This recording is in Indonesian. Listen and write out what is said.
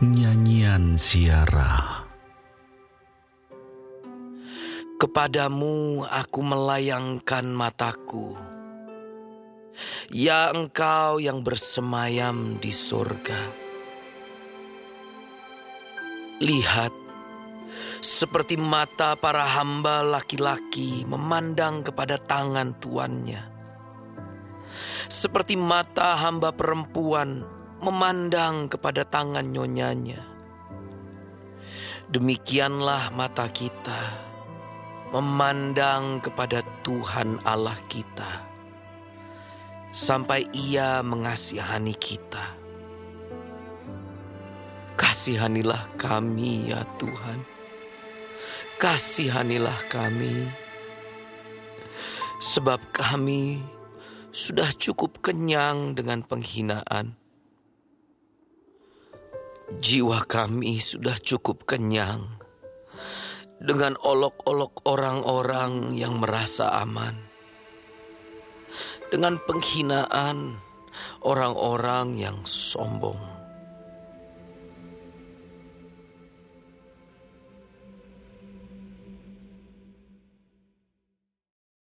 Nyanyian Ziarah Kepadamu aku melayangkan mataku. Ya engkau yang bersemayam di surga Lihat seperti mata para hamba laki-laki memandang kepada tangan tuannya. Seperti mata hamba perempuan memandang kepada tangan nyonyanya. Demikianlah mata kita memandang kepada Tuhan Allah kita sampai Ia mengasihani kita. Kasihanilah kami ya Tuhan kasihanilah kami, sebab kami sudah cukup kenyang dengan penghinaan. Jiwa kami sudah cukup kenyang dengan olok-olok orang-orang yang merasa aman, dengan penghinaan orang-orang yang sombong.